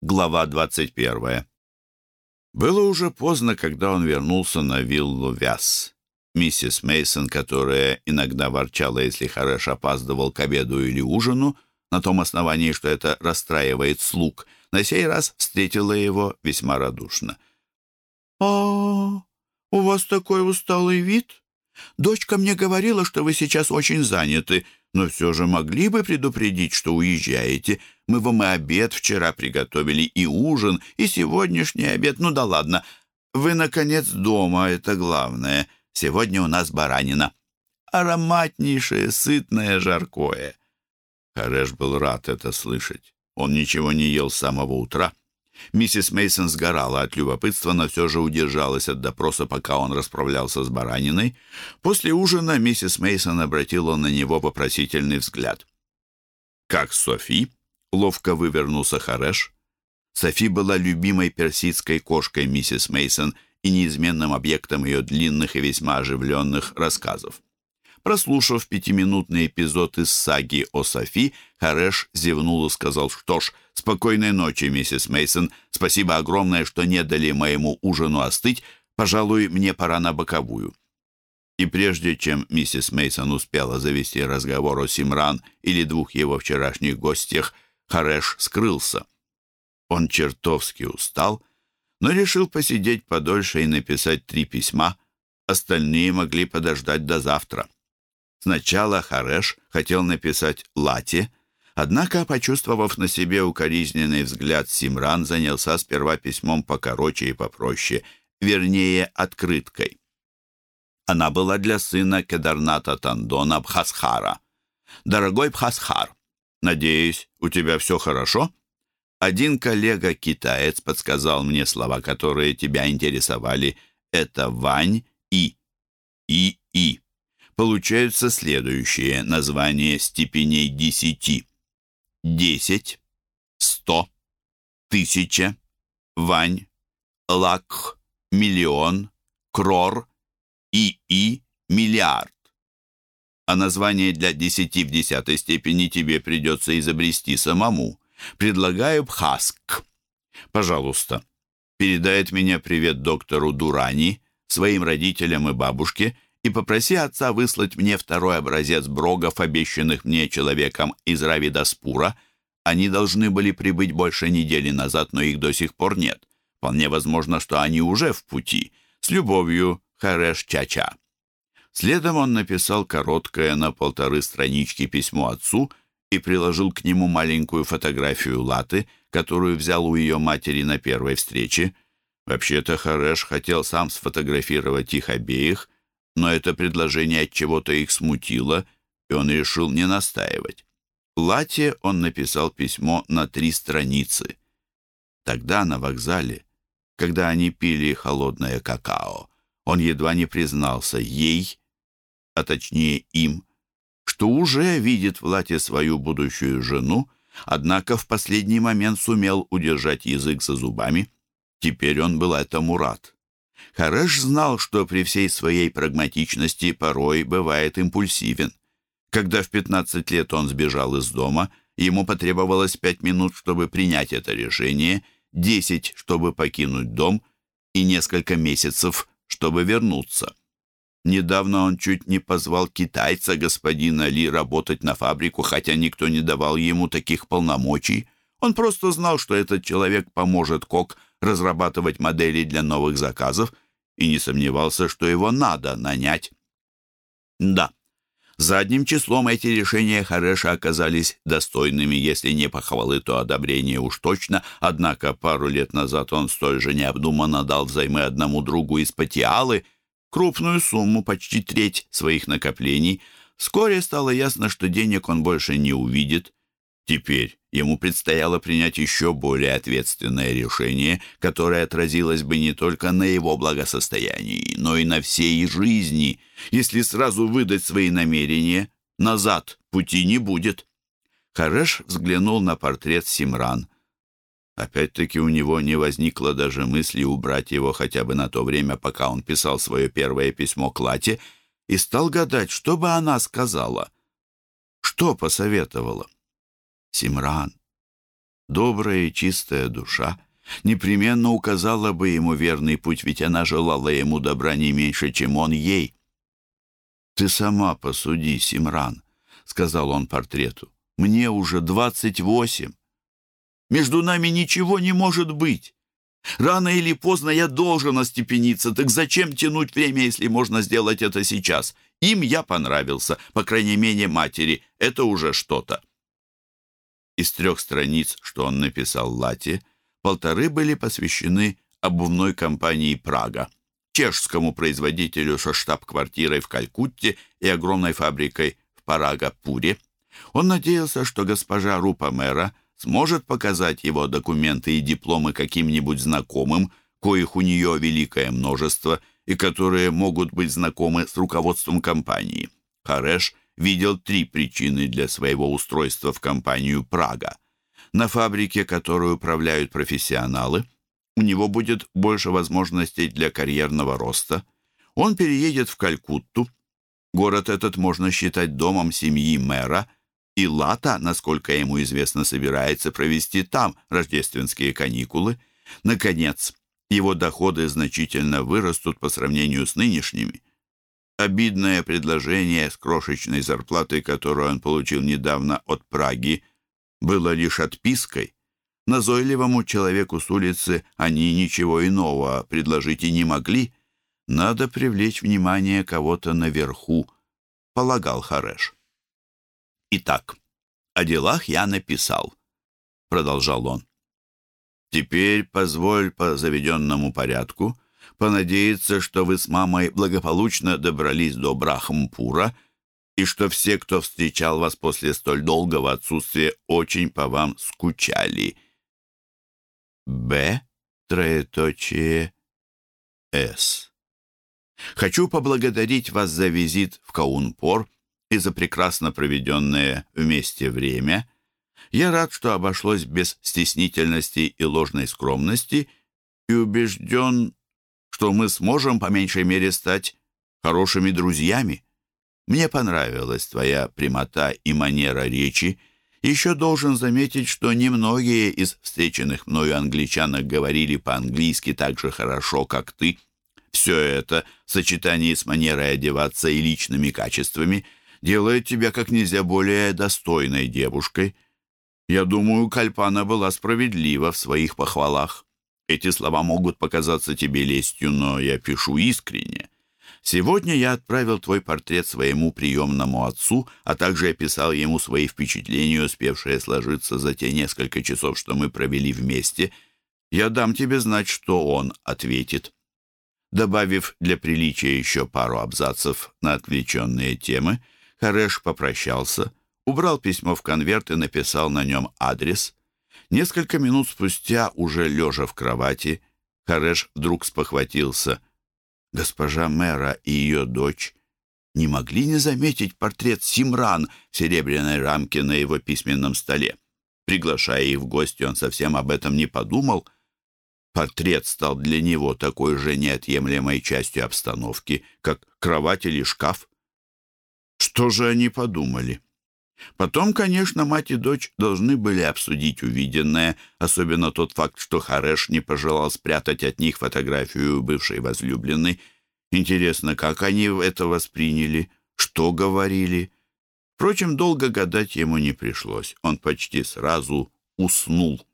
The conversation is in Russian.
Глава 21. Было уже поздно, когда он вернулся на виллу Вяз. Миссис Мейсон, которая иногда ворчала, если Хареш опаздывал к обеду или ужину, на том основании, что это расстраивает слуг, на сей раз встретила его весьма радушно. «А, у вас такой усталый вид? Дочка мне говорила, что вы сейчас очень заняты, но все же могли бы предупредить, что уезжаете. Мы вам и обед вчера приготовили, и ужин, и сегодняшний обед. Ну да ладно. Вы, наконец, дома, это главное. Сегодня у нас баранина. Ароматнейшее, сытное, жаркое». Хареш был рад это слышать. Он ничего не ел с самого утра. Миссис Мейсон сгорала от любопытства, но все же удержалась от допроса, пока он расправлялся с бараниной. После ужина миссис Мейсон обратила на него вопросительный взгляд. «Как Софи?» — ловко вывернулся Хареш. Софи была любимой персидской кошкой миссис Мейсон и неизменным объектом ее длинных и весьма оживленных рассказов. Прослушав пятиминутный эпизод из саги о Софи, Хареш зевнул и сказал, что ж, спокойной ночи, миссис Мейсон. Спасибо огромное, что не дали моему ужину остыть. Пожалуй, мне пора на боковую. И прежде чем миссис Мейсон успела завести разговор о Симран или двух его вчерашних гостях, Хареш скрылся. Он чертовски устал, но решил посидеть подольше и написать три письма. Остальные могли подождать до завтра. Сначала Хареш хотел написать Лате, однако, почувствовав на себе укоризненный взгляд Симран, занялся сперва письмом покороче и попроще, вернее, открыткой. Она была для сына Кедарната Тандона Бхасхара. «Дорогой Бхасхар, надеюсь, у тебя все хорошо?» Один коллега-китаец подсказал мне слова, которые тебя интересовали. Это Вань и и и получаются следующие названия степеней десяти. Десять, сто, тысяча, вань, лакх, миллион, крор, и-и, миллиард. А название для десяти в десятой степени тебе придется изобрести самому. Предлагаю Бхаск. Пожалуйста, передай от меня привет доктору Дурани, своим родителям и бабушке – и попроси отца выслать мне второй образец брогов, обещанных мне человеком из Равидаспура. Они должны были прибыть больше недели назад, но их до сих пор нет. Вполне возможно, что они уже в пути. С любовью, Хареш Чача. Следом он написал короткое на полторы странички письмо отцу и приложил к нему маленькую фотографию Латы, которую взял у ее матери на первой встрече. Вообще-то Хареш хотел сам сфотографировать их обеих, но это предложение от чего-то их смутило, и он решил не настаивать. Лате он написал письмо на три страницы. Тогда на вокзале, когда они пили холодное какао, он едва не признался ей, а точнее им, что уже видит в Лате свою будущую жену, однако в последний момент сумел удержать язык за зубами. Теперь он был этому рад. Хареш знал, что при всей своей прагматичности порой бывает импульсивен. Когда в 15 лет он сбежал из дома, ему потребовалось 5 минут, чтобы принять это решение, 10, чтобы покинуть дом, и несколько месяцев, чтобы вернуться. Недавно он чуть не позвал китайца господина Ли работать на фабрику, хотя никто не давал ему таких полномочий. Он просто знал, что этот человек поможет Кок разрабатывать модели для новых заказов и не сомневался, что его надо нанять. Да, задним числом эти решения Хареша оказались достойными, если не похвалы, то одобрение уж точно, однако пару лет назад он столь же необдуманно дал взаймы одному другу из Патиалы крупную сумму, почти треть своих накоплений. Вскоре стало ясно, что денег он больше не увидит, Теперь ему предстояло принять еще более ответственное решение, которое отразилось бы не только на его благосостоянии, но и на всей жизни. Если сразу выдать свои намерения, назад пути не будет. Хареш взглянул на портрет Симран. Опять-таки у него не возникло даже мысли убрать его хотя бы на то время, пока он писал свое первое письмо к Лате, и стал гадать, что бы она сказала, что посоветовала. Симран. добрая и чистая душа, непременно указала бы ему верный путь, ведь она желала ему добра не меньше, чем он ей. «Ты сама посуди, Симран», — сказал он портрету. «Мне уже двадцать восемь. Между нами ничего не может быть. Рано или поздно я должен остепениться, так зачем тянуть время, если можно сделать это сейчас? Им я понравился, по крайней мере, матери. Это уже что-то». Из трех страниц, что он написал Лате, полторы были посвящены обувной компании «Прага», чешскому производителю со штаб-квартирой в Калькутте и огромной фабрикой в Парагапуре. Он надеялся, что госпожа Рупа мэра сможет показать его документы и дипломы каким-нибудь знакомым, коих у нее великое множество и которые могут быть знакомы с руководством компании. Хареш видел три причины для своего устройства в компанию «Прага». На фабрике, которую управляют профессионалы, у него будет больше возможностей для карьерного роста. Он переедет в Калькутту. Город этот можно считать домом семьи мэра, и Лата, насколько ему известно, собирается провести там рождественские каникулы. Наконец, его доходы значительно вырастут по сравнению с нынешними. Обидное предложение с крошечной зарплатой, которую он получил недавно от Праги, было лишь отпиской. Назойливому человеку с улицы они ничего иного предложить и не могли. Надо привлечь внимание кого-то наверху, полагал Хареш. «Итак, о делах я написал», — продолжал он. «Теперь позволь по заведенному порядку понадеяться, что вы с мамой благополучно добрались до Брахмпура и что все, кто встречал вас после столь долгого отсутствия, очень по вам скучали. Б. Троеточие. С. Хочу поблагодарить вас за визит в Каунпор и за прекрасно проведенное вместе время. Я рад, что обошлось без стеснительности и ложной скромности и убежден, что мы сможем, по меньшей мере, стать хорошими друзьями. Мне понравилась твоя прямота и манера речи. Еще должен заметить, что немногие из встреченных мною англичанок говорили по-английски так же хорошо, как ты. Все это, в сочетании с манерой одеваться и личными качествами, делает тебя как нельзя более достойной девушкой. Я думаю, Кальпана была справедлива в своих похвалах. Эти слова могут показаться тебе лестью, но я пишу искренне. Сегодня я отправил твой портрет своему приемному отцу, а также описал ему свои впечатления, успевшие сложиться за те несколько часов, что мы провели вместе. Я дам тебе знать, что он ответит. Добавив для приличия еще пару абзацев на отвлеченные темы, Хареш попрощался, убрал письмо в конверт и написал на нем адрес. Несколько минут спустя, уже лежа в кровати, Хареш вдруг спохватился. Госпожа мэра и ее дочь не могли не заметить портрет Симран в серебряной рамке на его письменном столе. Приглашая их в гости, он совсем об этом не подумал. Портрет стал для него такой же неотъемлемой частью обстановки, как кровать или шкаф. Что же они подумали? Потом, конечно, мать и дочь должны были обсудить увиденное, особенно тот факт, что Хареш не пожелал спрятать от них фотографию бывшей возлюбленной. Интересно, как они это восприняли, что говорили. Впрочем, долго гадать ему не пришлось. Он почти сразу уснул.